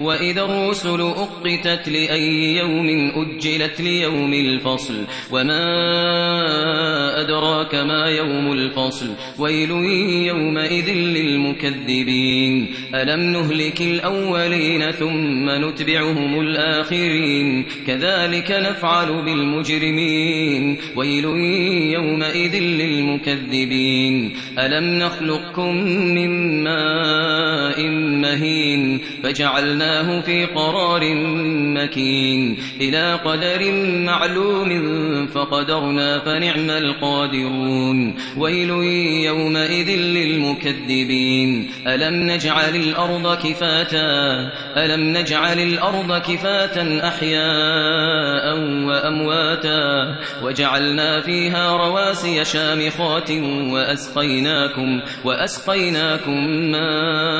وإذا الرسل أقتت لأي يوم أجلت ليوم الفصل وما أدراك ما يوم الفصل ويل يومئذ للمكذبين. ألم نهلك الأولين ثم نتبعهم الآخرين؟ كذلك نفعل بالمجرمين. ويل يومئذ للمكذبين. ألم نخلقكم من ماء مهين فجعلناه في قرار مكين. إلى قدر معلوم فقدرنا فنعم القادرون ويل يومئذ للمكذبين. ألم نجعل الأرض كفاتا؟ ألم نجعل الأرض كفاتا أحياء وأمواتا؟ وجعلنا فيها رواسي شامخات وأسقيناكم وأسقيناكم ماء